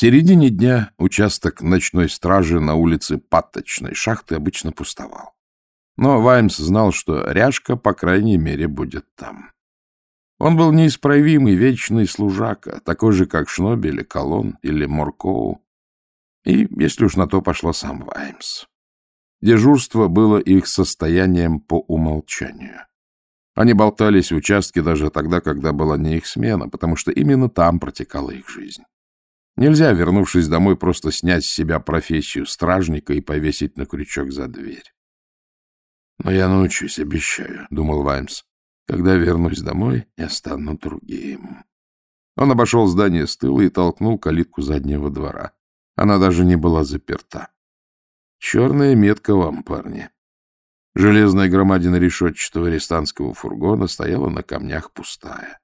середине дня участок ночной стражи на улице Паточной шахты обычно пустовал. Но Ваймс знал, что ряжка, по крайней мере, будет там. Он был неисправимый, вечный служака, такой же, как Шнобель, Колон или Моркоу. И, если уж на то пошло, сам Ваймс. Дежурство было их состоянием по умолчанию. Они болтались в участке даже тогда, когда была не их смена, потому что именно там протекала их жизнь. Нельзя, вернувшись домой, просто снять с себя профессию стражника и повесить на крючок за дверь. «Но я научусь, обещаю», — думал Ваймс. «Когда вернусь домой, я стану другим». Он обошел здание с тыла и толкнул калитку заднего двора. Она даже не была заперта. «Черная метка вам, парни». Железная громадина решетчатого арестантского фургона стояла на камнях пустая.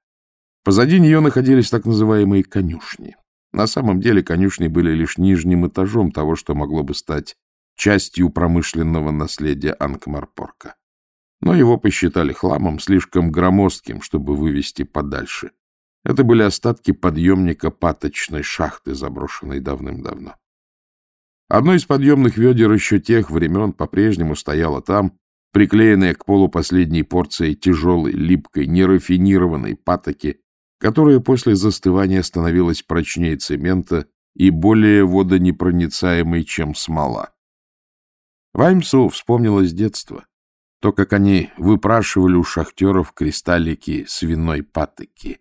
Позади нее находились так называемые конюшни. На самом деле конюшни были лишь нижним этажом того, что могло бы стать частью промышленного наследия Анкмарпорка. Но его посчитали хламом, слишком громоздким, чтобы вывести подальше. Это были остатки подъемника паточной шахты, заброшенной давным-давно. Одно из подъемных ведер еще тех времен по-прежнему стояло там, приклеенное к полу последней порцией тяжелой, липкой, нерафинированной патоки, которая после застывания становилась прочнее цемента и более водонепроницаемой, чем смола. Ваймсу вспомнилось детство. То, как они выпрашивали у шахтеров кристаллики свиной патоки.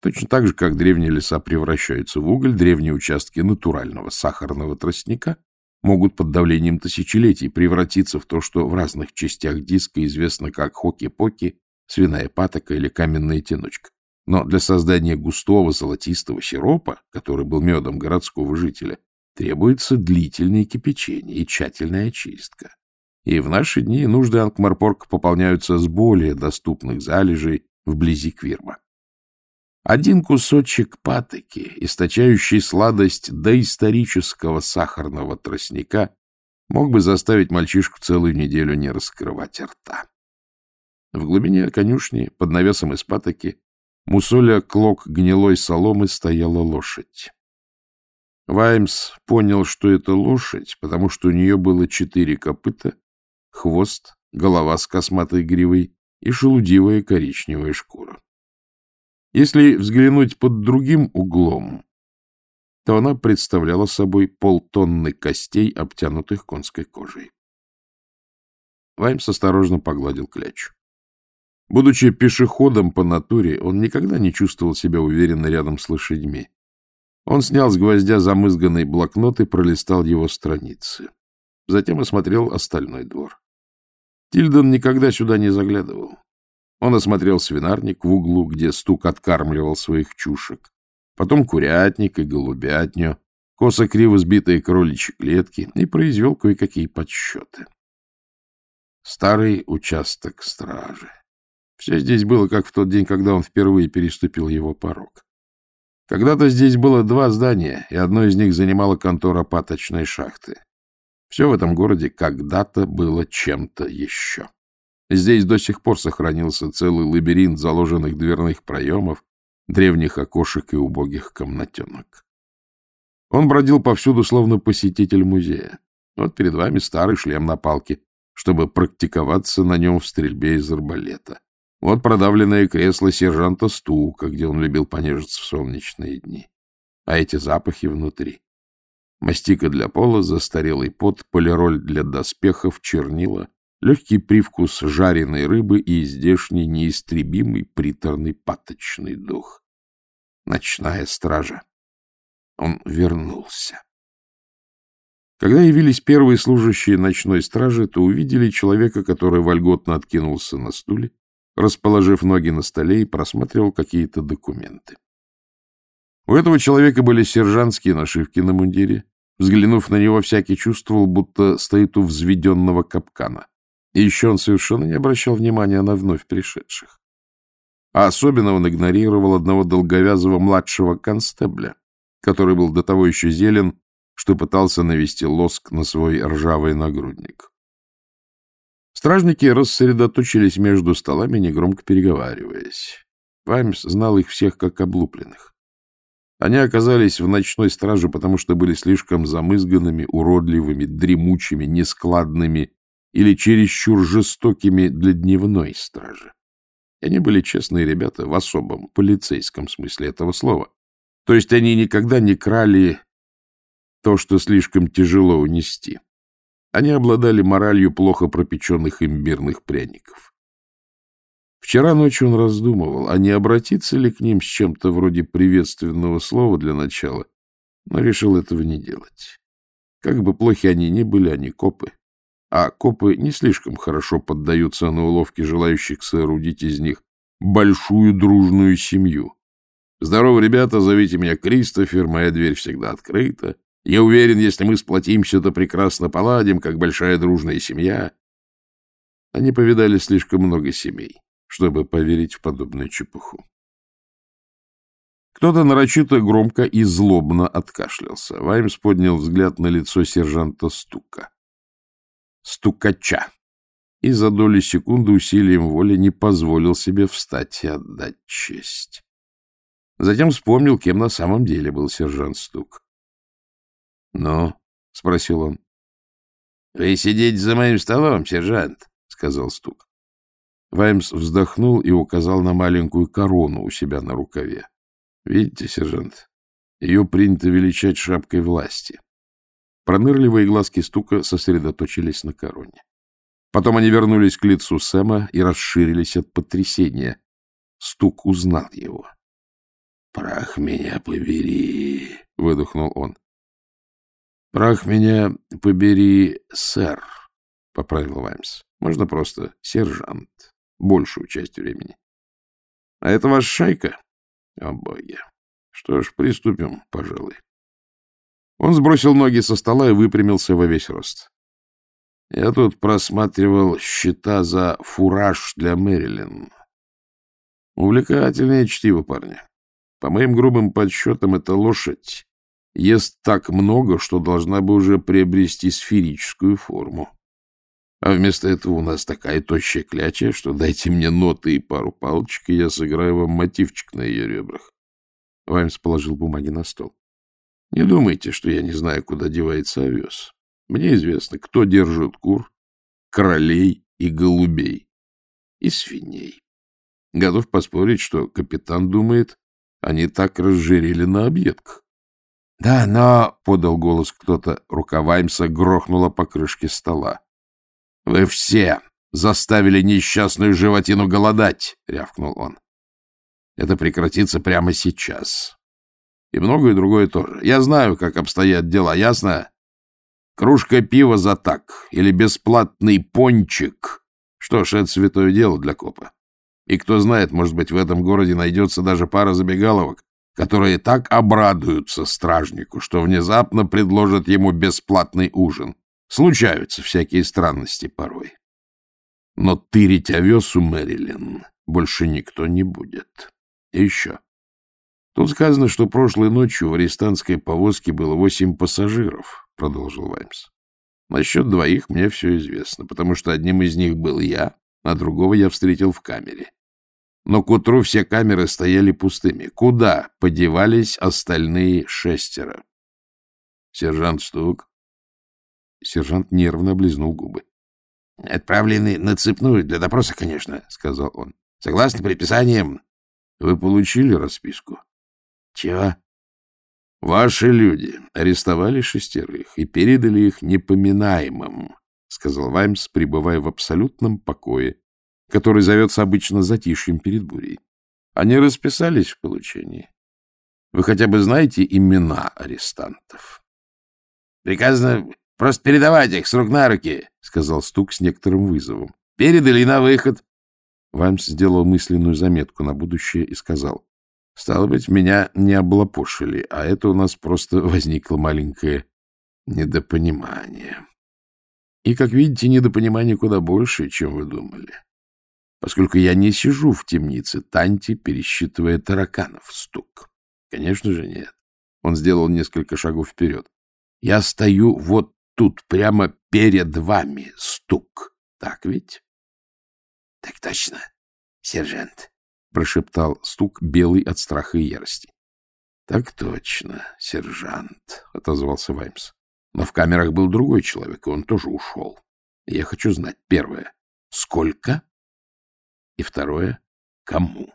Точно так же, как древние леса превращаются в уголь, древние участки натурального сахарного тростника могут под давлением тысячелетий превратиться в то, что в разных частях диска известно как хоки-поки, свиная патока или каменная тянучка. Но для создания густого золотистого сиропа, который был медом городского жителя, требуется длительное кипячение и тщательная очистка. И в наши дни нужды Анкмарпорка пополняются с более доступных залежей вблизи Квирма. Один кусочек патоки, источающий сладость доисторического сахарного тростника, мог бы заставить мальчишку целую неделю не раскрывать рта. В глубине конюшни, под навесом из патоки, мусоля клок гнилой соломы стояла лошадь. Ваймс понял, что это лошадь, потому что у нее было четыре копыта, хвост, голова с косматой гривой и шелудивая коричневая шкура. Если взглянуть под другим углом, то она представляла собой полтонны костей, обтянутых конской кожей. Ваймс осторожно погладил клячу. Будучи пешеходом по натуре, он никогда не чувствовал себя уверенно рядом с лошадьми. Он снял с гвоздя замызганный блокнот и пролистал его страницы. Затем осмотрел остальной двор. Тильдон никогда сюда не заглядывал. Он осмотрел свинарник в углу, где стук откармливал своих чушек, потом курятник и голубятню, косо-криво сбитые кроличьи клетки и произвел кое-какие подсчеты. Старый участок стражи. Все здесь было, как в тот день, когда он впервые переступил его порог. Когда-то здесь было два здания, и одно из них занимала контора паточной шахты. Все в этом городе когда-то было чем-то еще. Здесь до сих пор сохранился целый лабиринт заложенных дверных проемов, древних окошек и убогих комнатенок. Он бродил повсюду, словно посетитель музея. Вот перед вами старый шлем на палке, чтобы практиковаться на нем в стрельбе из арбалета. Вот продавленное кресло сержанта Стука, где он любил понежиться в солнечные дни. А эти запахи внутри. Мастика для пола, застарелый пот, полироль для доспехов, чернила, легкий привкус жареной рыбы и здешний неистребимый приторный паточный дух. Ночная стража. Он вернулся. Когда явились первые служащие ночной стражи, то увидели человека, который вольготно откинулся на стуле, расположив ноги на столе и просматривал какие-то документы. У этого человека были сержантские нашивки на мундире. Взглянув на него, всякий чувствовал, будто стоит у взведенного капкана. И еще он совершенно не обращал внимания на вновь пришедших. А особенно он игнорировал одного долговязого младшего констебля, который был до того еще зелен, что пытался навести лоск на свой ржавый нагрудник. Стражники рассредоточились между столами, негромко переговариваясь. Ваймс знал их всех как облупленных. Они оказались в ночной страже, потому что были слишком замызганными, уродливыми, дремучими, нескладными или чересчур жестокими для дневной стражи. Они были честные ребята в особом полицейском смысле этого слова. То есть они никогда не крали то, что слишком тяжело унести. Они обладали моралью плохо пропеченных имбирных пряников. Вчера ночью он раздумывал, а не обратиться ли к ним с чем-то вроде приветственного слова для начала, но решил этого не делать. Как бы плохи они ни были, они копы. А копы не слишком хорошо поддаются на уловки желающих соорудить из них большую дружную семью. Здорово, ребята, зовите меня Кристофер, моя дверь всегда открыта. Я уверен, если мы сплотимся, то прекрасно поладим, как большая дружная семья. Они повидали слишком много семей чтобы поверить в подобную чепуху. Кто-то нарочито громко и злобно откашлялся. Ваймс поднял взгляд на лицо сержанта Стука. Стукача. И за доли секунды усилием воли не позволил себе встать и отдать честь. Затем вспомнил, кем на самом деле был сержант Стук. — Ну? — спросил он. — Вы сидите за моим столом, сержант, — сказал Стук. Ваймс вздохнул и указал на маленькую корону у себя на рукаве. — Видите, сержант, ее принято величать шапкой власти. Пронырливые глазки стука сосредоточились на короне. Потом они вернулись к лицу Сэма и расширились от потрясения. Стук узнал его. — Прах меня побери, — выдохнул он. — Прах меня побери, сэр, — поправил Ваймс. — Можно просто сержант большую часть времени. А это ваша шайка? О, боги. Что ж, приступим, пожалуй. Он сбросил ноги со стола и выпрямился во весь рост. Я тут просматривал счета за фураж для Мэрилин. Увлекательное чтиво, парни. По моим грубым подсчетам, эта лошадь ест так много, что должна бы уже приобрести сферическую форму. А вместо этого у нас такая тощая кляча, что дайте мне ноты и пару палочек, и я сыграю вам мотивчик на ее ребрах. Ваймс положил бумаги на стол. Не думайте, что я не знаю, куда девается овес. Мне известно, кто держит кур, королей и голубей. И свиней. Готов поспорить, что капитан думает, они так разжирели на объедках. — Да, но, — подал голос кто-то, рука Ваймса грохнула по крышке стола. — Вы все заставили несчастную животину голодать, — рявкнул он. — Это прекратится прямо сейчас. И многое другое тоже. Я знаю, как обстоят дела, ясно? Кружка пива за так или бесплатный пончик. Что ж, это святое дело для копа. И кто знает, может быть, в этом городе найдется даже пара забегаловок, которые так обрадуются стражнику, что внезапно предложат ему бесплатный ужин. Случаются всякие странности порой. Но тырить овес у Мэрилин больше никто не будет. И еще. Тут сказано, что прошлой ночью в арестантской повозке было восемь пассажиров, продолжил Ваймс. Насчет двоих мне все известно, потому что одним из них был я, а другого я встретил в камере. Но к утру все камеры стояли пустыми. Куда подевались остальные шестеро? Сержант Стук, Сержант нервно облизнул губы. — Отправлены на цепную для допроса, конечно, — сказал он. — Согласно предписаниям. — Вы получили расписку? — Чего? — Ваши люди арестовали шестерых и передали их непоминаемым, — сказал Ваймс, пребывая в абсолютном покое, который зовется обычно затишьем перед бурей. Они расписались в получении. Вы хотя бы знаете имена арестантов? — Приказано — Просто передавать их с рук на руки, — сказал Стук с некоторым вызовом. — Передали на выход. Ваймс сделал мысленную заметку на будущее и сказал. — Стало быть, меня не облапошили, а это у нас просто возникло маленькое недопонимание. И, как видите, недопонимание куда больше, чем вы думали. Поскольку я не сижу в темнице Танти, пересчитывая тараканов, стук. Конечно же, нет. Он сделал несколько шагов вперед. Я стою вот тут прямо перед вами стук. Так ведь? — Так точно, сержант, — прошептал стук, белый от страха и ярости. — Так точно, сержант, — отозвался Ваймс. Но в камерах был другой человек, и он тоже ушел. Я хочу знать, первое, сколько? И второе, кому?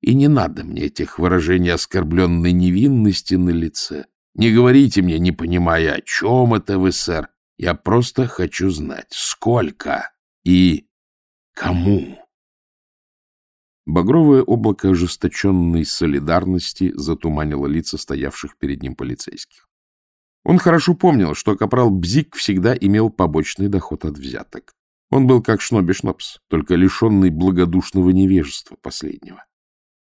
И не надо мне этих выражений оскорбленной невинности на лице. Не говорите мне, не понимая, о чем это вы, сэр. Я просто хочу знать, сколько и кому. Багровое облако ожесточенной солидарности затуманило лица стоявших перед ним полицейских. Он хорошо помнил, что капрал Бзик всегда имел побочный доход от взяток. Он был как Шноби Шнопс, только лишенный благодушного невежества последнего.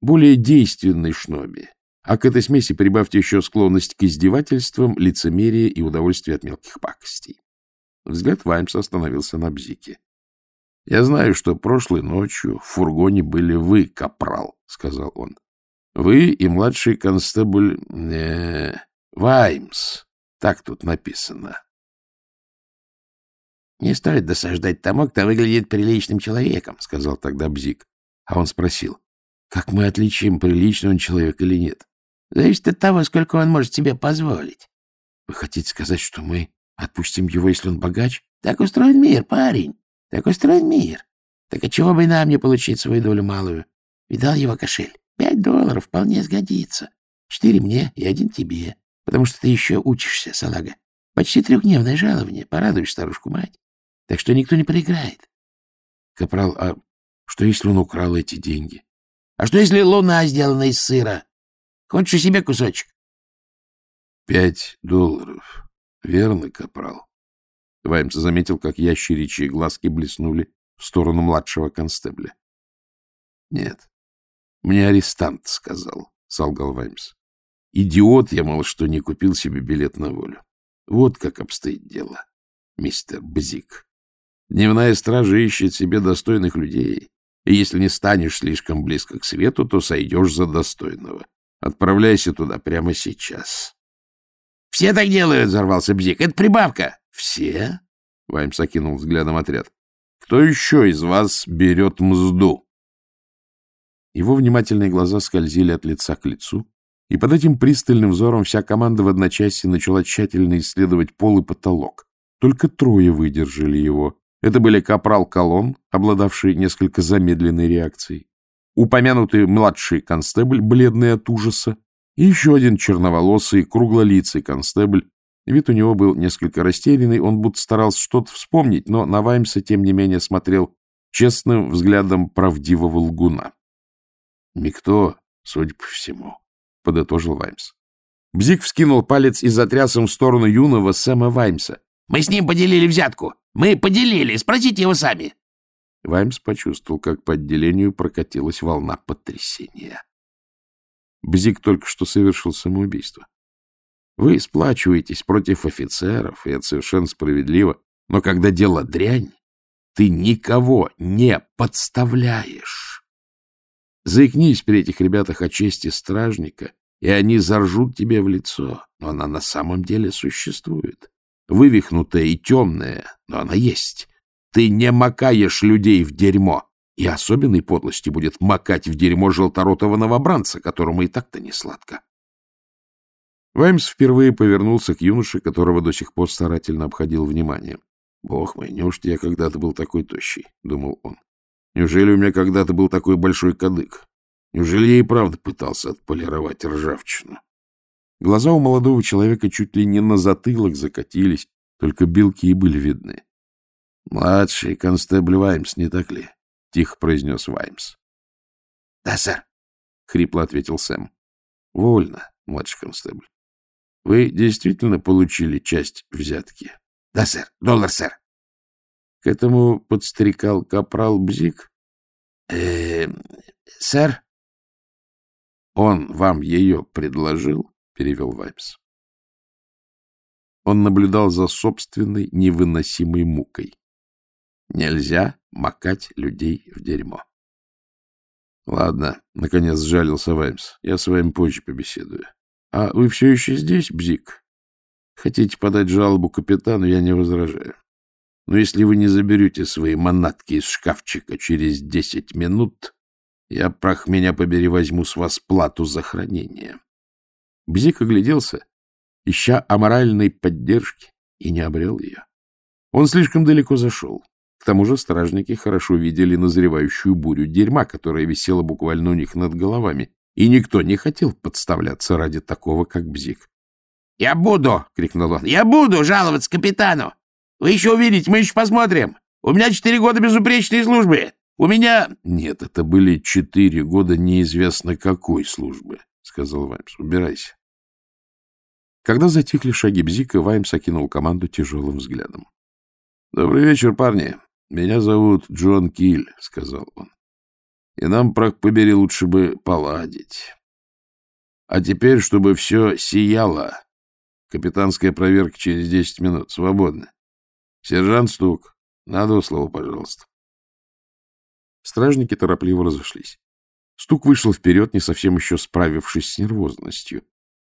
Более действенный Шноби, а к этой смеси прибавьте еще склонность к издевательствам, лицемерие и удовольствие от мелких пакостей. Взгляд Ваймса остановился на Бзике. — Я знаю, что прошлой ночью в фургоне были вы, капрал, — сказал он. — Вы и младший констебль э, Ваймс. Так тут написано. — Не стоит досаждать тому, кто выглядит приличным человеком, — сказал тогда Бзик. А он спросил, как мы отличим, приличный он человек или нет? Зависит от того, сколько он может себе позволить. Вы хотите сказать, что мы отпустим его, если он богач? Так устроен мир, парень. Так устроен мир. Так отчего бы нам не получить свою долю малую? Видал его кошель? Пять долларов вполне сгодится. Четыре мне и один тебе, потому что ты еще учишься, салага. Почти трехдневное жалование. Порадуешь старушку-мать. Так что никто не проиграет. Капрал, а что, если он украл эти деньги? А что, если луна сделана из сыра? Хочешь себе кусочек? Пять долларов. Верно, капрал. Ваймс заметил, как ящеричьи глазки блеснули в сторону младшего констебля. — Нет, мне арестант сказал, — солгал Ваймс. — Идиот я, мол, что не купил себе билет на волю. Вот как обстоит дело, мистер Бзик. Дневная стража ищет себе достойных людей, и если не станешь слишком близко к свету, то сойдешь за достойного. Отправляйся туда прямо сейчас. — Все так делают, — взорвался Бзик. — Это прибавка. — Все? — Ваймс окинул взглядом отряд. — Кто еще из вас берет мзду? Его внимательные глаза скользили от лица к лицу, и под этим пристальным взором вся команда в одночасье начала тщательно исследовать пол и потолок. Только трое выдержали его. Это были капрал Колон, обладавший несколько замедленной реакцией, упомянутый младший констебль, бледный от ужаса, и еще один черноволосый, круглолицый констебль. Вид у него был несколько растерянный, он будто старался что-то вспомнить, но на Ваймса, тем не менее, смотрел честным взглядом правдивого лгуна. «Никто, судя по всему», — подытожил Ваймс. Бзик вскинул палец и затряс им в сторону юного Сэма Ваймса. Мы с ним поделили взятку. Мы поделили. Спросите его сами. Ваймс почувствовал, как по отделению прокатилась волна потрясения. Бзик только что совершил самоубийство. Вы сплачиваетесь против офицеров, и это совершенно справедливо. Но когда дело дрянь, ты никого не подставляешь. Заикнись при этих ребятах о чести стражника, и они заржут тебе в лицо. Но она на самом деле существует вывихнутая и темная, но она есть. Ты не макаешь людей в дерьмо, и особенной подлости будет макать в дерьмо желторотого новобранца, которому и так-то не сладко. Ваймс впервые повернулся к юноше, которого до сих пор старательно обходил вниманием. «Бог мой, неужто я когда-то был такой тощий?» — думал он. «Неужели у меня когда-то был такой большой кадык? Неужели я и правда пытался отполировать ржавчину?» Глаза у молодого человека чуть ли не на затылок закатились, только белки и были видны. — Младший констебль Ваймс, не так ли? — тихо произнес Ваймс. — Да, сэр, — хрипло ответил Сэм. — Вольно, младший констебль. Вы действительно получили часть взятки? — Да, сэр. Доллар, сэр. — К этому подстрекал капрал Бзик? э сэр. — Он вам ее предложил? — перевел Ваймс. Он наблюдал за собственной невыносимой мукой. Нельзя макать людей в дерьмо. — Ладно, — наконец сжалился Ваймс, — я с вами позже побеседую. — А вы все еще здесь, Бзик? Хотите подать жалобу капитану, я не возражаю. Но если вы не заберете свои манатки из шкафчика через десять минут, я, прах меня побери, возьму с вас плату за хранение. Бзик огляделся, ища аморальной поддержки, и не обрел ее. Он слишком далеко зашел. К тому же стражники хорошо видели назревающую бурю дерьма, которая висела буквально у них над головами, и никто не хотел подставляться ради такого, как Бзик. — Я буду! — крикнул он. — Я буду жаловаться капитану! Вы еще увидите, мы еще посмотрим! У меня четыре года безупречной службы! У меня... — Нет, это были четыре года неизвестно какой службы, — сказал Ваймс. — Убирайся. Когда затихли шаги Бзика, Ваймс окинул команду тяжелым взглядом. — Добрый вечер, парни. Меня зовут Джон Киль, — сказал он. — И нам, прах побери, лучше бы поладить. А теперь, чтобы все сияло, Капитанская проверка через десять минут. Свободно. Сержант Стук, на два слова, пожалуйста. Стражники торопливо разошлись. Стук вышел вперед, не совсем еще справившись с нервозностью.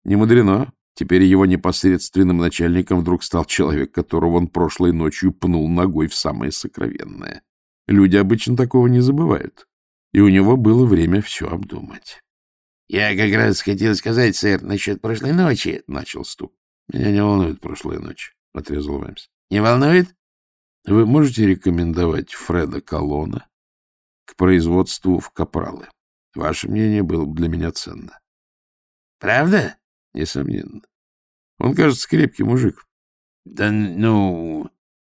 Не мудрено. Теперь его непосредственным начальником вдруг стал человек, которого он прошлой ночью пнул ногой в самое сокровенное. Люди обычно такого не забывают. И у него было время все обдумать. — Я как раз хотел сказать, сэр, насчет прошлой ночи, — начал Стук. — Меня не волнует прошлая ночь, — отрезал Ваймс. — Не волнует? — Вы можете рекомендовать Фреда Колона к производству в капралы? Ваше мнение было бы для меня ценно. — Правда? — Несомненно. Он, кажется, крепкий мужик. — Да ну...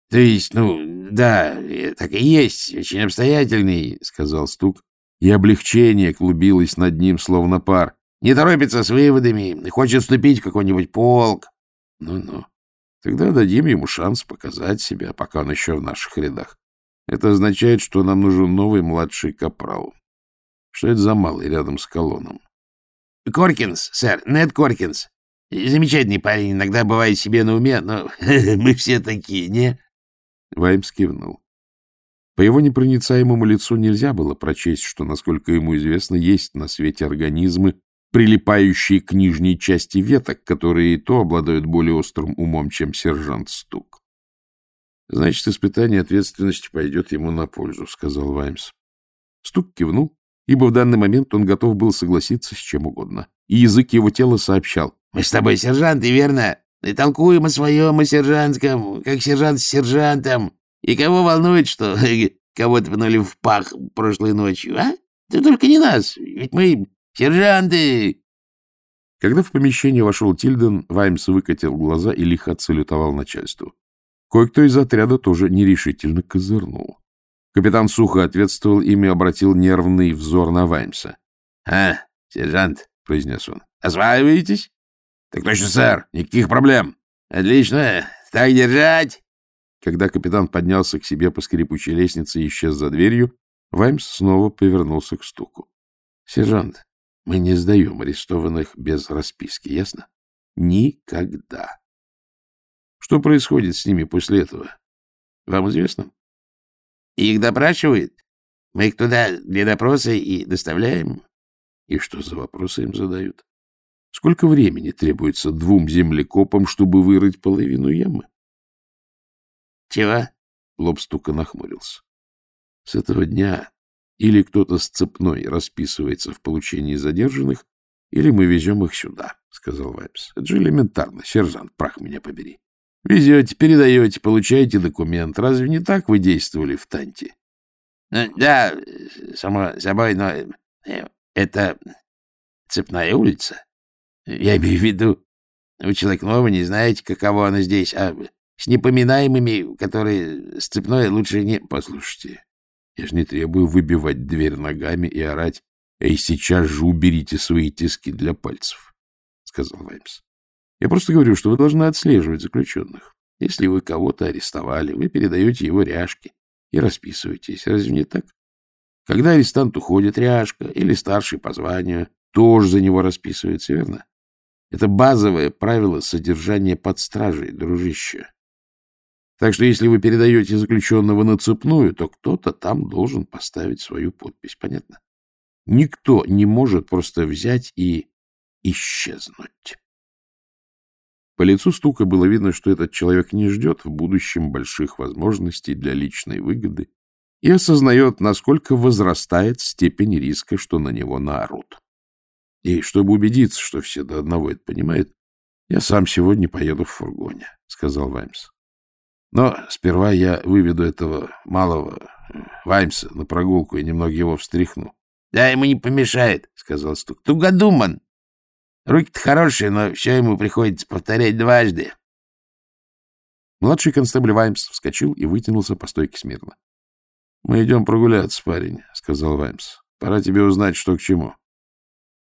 То есть, ну, да, так и есть, очень обстоятельный, — сказал Стук, и облегчение клубилось над ним, словно пар. Не торопится с выводами, хочет вступить в какой-нибудь полк. Ну-ну. Тогда дадим ему шанс показать себя, пока он еще в наших рядах. Это означает, что нам нужен новый младший капрал. Что это за малый рядом с колонном? — Коркинс, сэр, Нед Коркинс. Замечательный парень, иногда бывает себе на уме, но мы все такие, не? Ваймс кивнул. По его непроницаемому лицу нельзя было прочесть, что, насколько ему известно, есть на свете организмы, прилипающие к нижней части веток, которые и то обладают более острым умом, чем сержант Стук. «Значит, испытание ответственности пойдет ему на пользу», — сказал Ваймс. Стук кивнул, ибо в данный момент он готов был согласиться с чем угодно. И язык его тела сообщал. «Мы с тобой сержанты, верно? И толкуем о своем, о сержантском, как сержант с сержантом. И кого волнует, что кого-то пнули в пах прошлой ночью, а? Ты только не нас, ведь мы «Сержанты!» Когда в помещение вошел Тильден, Ваймс выкатил глаза и лихо отсалютовал начальству. Кое-кто из отряда тоже нерешительно козырнул. Капитан сухо ответствовал им и обратил нервный взор на Ваймса. — А, сержант, — произнес он, — осваиваетесь? — Так точно, сэр, никаких проблем. — Отлично, так держать. Когда капитан поднялся к себе по скрипучей лестнице и исчез за дверью, Ваймс снова повернулся к стуку. — Сержант, мы не сдаем арестованных без расписки, ясно? Никогда. Что происходит с ними после этого? Вам известно? Их допрашивают. Мы их туда для допроса и доставляем. И что за вопросы им задают? Сколько времени требуется двум землекопам, чтобы вырыть половину ямы? Чего? Лоб стука нахмурился. С этого дня или кто-то с цепной расписывается в получении задержанных, или мы везем их сюда, — сказал Вайпс. Это же элементарно, сержант, прах меня побери. Везете, передаете, получаете документ. Разве не так вы действовали в Танте? Ну, — Да, само собой, но э, это цепная улица. Я имею в виду, вы человек новый, не знаете, каково она здесь, а с непоминаемыми, которые с цепной, лучше не... Послушайте, я же не требую выбивать дверь ногами и орать «Эй, сейчас же уберите свои тиски для пальцев», — сказал Ваймс. «Я просто говорю, что вы должны отслеживать заключенных. Если вы кого-то арестовали, вы передаете его ряжки и расписываетесь. Разве не так? Когда арестант уходит, ряжка или старший по званию тоже за него расписывается, верно? Это базовое правило содержания под стражей, дружище. Так что если вы передаете заключенного на цепную, то кто-то там должен поставить свою подпись. Понятно? Никто не может просто взять и исчезнуть. По лицу стука было видно, что этот человек не ждет в будущем больших возможностей для личной выгоды и осознает, насколько возрастает степень риска, что на него наорут. И чтобы убедиться, что все до одного это понимают, я сам сегодня поеду в фургоне, — сказал Ваймс. Но сперва я выведу этого малого э, Ваймса на прогулку и немного его встряхну. — Да, ему не помешает, — сказал Стук. — Тугодуман. Руки-то хорошие, но все ему приходится повторять дважды. Младший констебль Ваймс вскочил и вытянулся по стойке смирно. — Мы идем прогуляться, парень, — сказал Ваймс. — Пора тебе узнать, что к чему.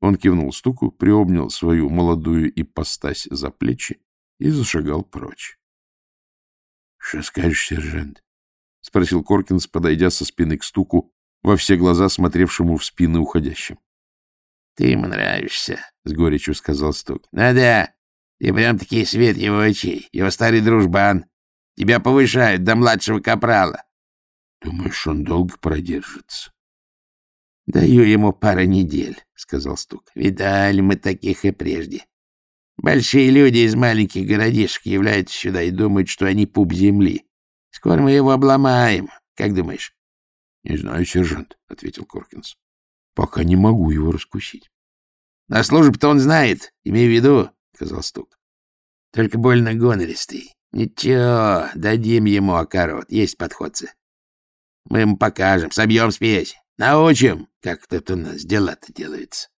Он кивнул стуку, приобнял свою молодую ипостась за плечи и зашагал прочь. — Что скажешь, сержант? — спросил Коркинс, подойдя со спины к стуку, во все глаза смотревшему в спины уходящим. — Ты ему нравишься, — с горечью сказал стук. — Ну да, ты прям-таки свет его очей, его старый дружбан. Тебя повышают до младшего капрала. — Думаешь, он долго продержится? — Даю ему пару недель, — сказал Стук. — Видали мы таких и прежде. Большие люди из маленьких городишек являются сюда и думают, что они пуп земли. Скоро мы его обломаем. Как думаешь? — Не знаю, сержант, — ответил Коркинс. — Пока не могу его раскусить. — На службу-то он знает, имей в виду, — сказал Стук. — Только больно гонористый. Ничего, дадим ему окорот, есть подходцы. Мы ему покажем, собьем спесь, научим, как тут у нас дела-то делается.